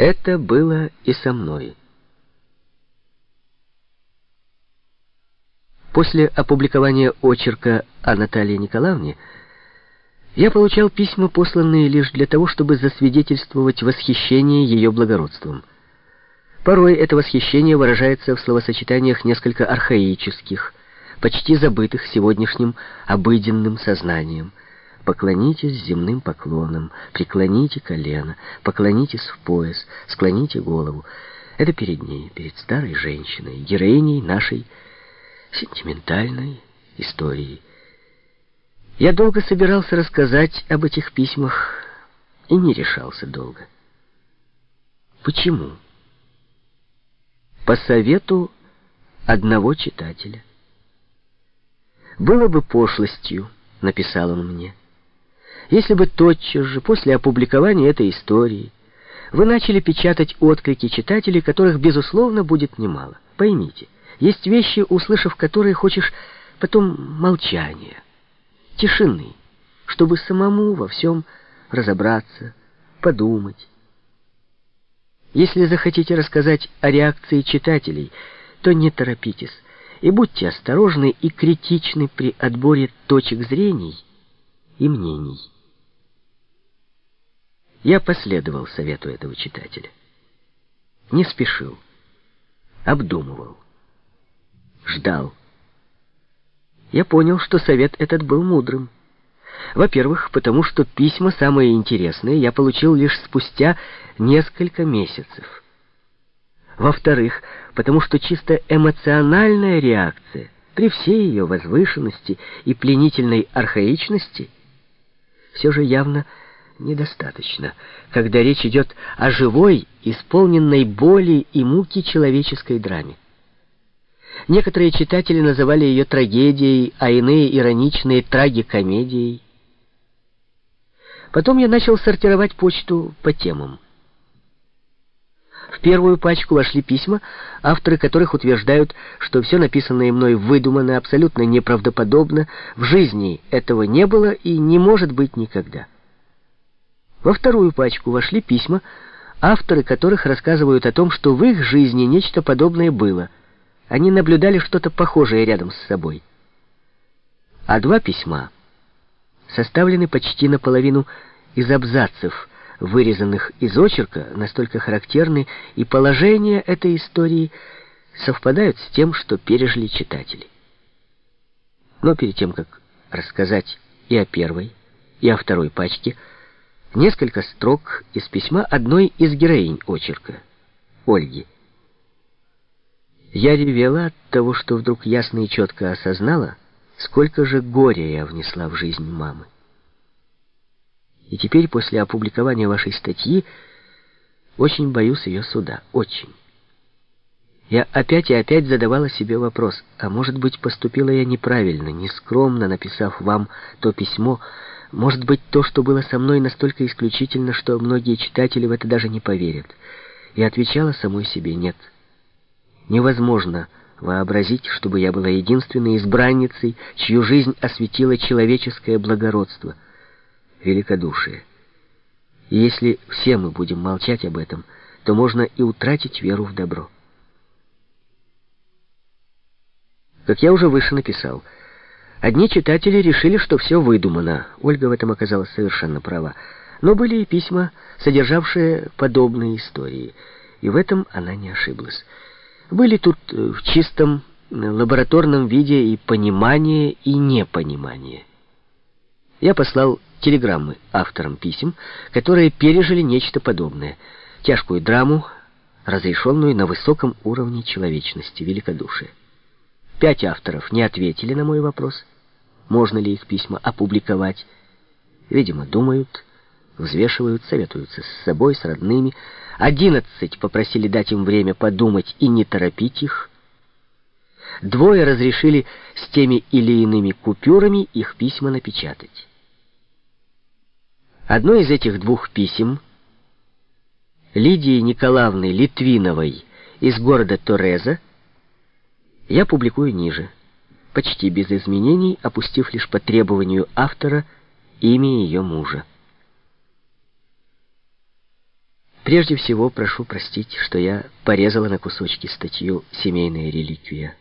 Это было и со мной. После опубликования очерка о Наталье Николаевне я получал письма, посланные лишь для того, чтобы засвидетельствовать восхищение ее благородством. Порой это восхищение выражается в словосочетаниях несколько архаических, почти забытых сегодняшним обыденным сознанием. Поклонитесь земным поклоном, преклоните колено, поклонитесь в пояс, склоните голову. Это перед ней, перед старой женщиной, героиней нашей сентиментальной истории. Я долго собирался рассказать об этих письмах и не решался долго. Почему? По совету одного читателя. «Было бы пошлостью», — написал он мне, «если бы тотчас же после опубликования этой истории вы начали печатать отклики читателей, которых, безусловно, будет немало. Поймите, есть вещи, услышав которые, хочешь потом молчания, тишины, чтобы самому во всем разобраться, подумать. Если захотите рассказать о реакции читателей, то не торопитесь, и будьте осторожны и критичны при отборе точек зрений и мнений. Я последовал совету этого читателя. Не спешил, обдумывал, ждал. Я понял, что совет этот был мудрым. Во-первых, потому что письма, самые интересные, я получил лишь спустя несколько месяцев. Во-вторых, потому что чисто эмоциональная реакция, при всей ее возвышенности и пленительной архаичности, все же явно недостаточно, когда речь идет о живой, исполненной боли и муки человеческой драме. Некоторые читатели называли ее трагедией, а иные ироничные трагикомедией. Потом я начал сортировать почту по темам. В первую пачку вошли письма, авторы которых утверждают, что все написанное мной выдумано, абсолютно неправдоподобно, в жизни этого не было и не может быть никогда. Во вторую пачку вошли письма, авторы которых рассказывают о том, что в их жизни нечто подобное было. Они наблюдали что-то похожее рядом с собой. А два письма составлены почти наполовину из абзацев, вырезанных из очерка, настолько характерны, и положение этой истории совпадают с тем, что пережили читатели. Но перед тем, как рассказать и о первой, и о второй пачке, несколько строк из письма одной из героинь очерка, Ольги. Я ревела от того, что вдруг ясно и четко осознала, сколько же горя я внесла в жизнь мамы. И теперь, после опубликования вашей статьи, очень боюсь ее суда. Очень. Я опять и опять задавала себе вопрос, а может быть, поступила я неправильно, нескромно написав вам то письмо, может быть, то, что было со мной, настолько исключительно, что многие читатели в это даже не поверят. И отвечала самой себе «нет». Невозможно вообразить, чтобы я была единственной избранницей, чью жизнь осветило человеческое благородство — великодушие. И если все мы будем молчать об этом, то можно и утратить веру в добро. Как я уже выше написал, одни читатели решили, что все выдумано. Ольга в этом оказалась совершенно права. Но были и письма, содержавшие подобные истории. И в этом она не ошиблась. Были тут э, в чистом лабораторном виде и понимание, и непонимание. Я послал телеграммы авторам писем, которые пережили нечто подобное. Тяжкую драму, разрешенную на высоком уровне человечности, великодушия. Пять авторов не ответили на мой вопрос, можно ли их письма опубликовать. Видимо, думают, взвешивают, советуются с собой, с родными. Одиннадцать попросили дать им время подумать и не торопить их. Двое разрешили с теми или иными купюрами их письма напечатать. Одно из этих двух писем Лидии Николаевны Литвиновой из города Тореза я публикую ниже, почти без изменений, опустив лишь по требованию автора имя ее мужа. Прежде всего прошу простить, что я порезала на кусочки статью «Семейная реликвия».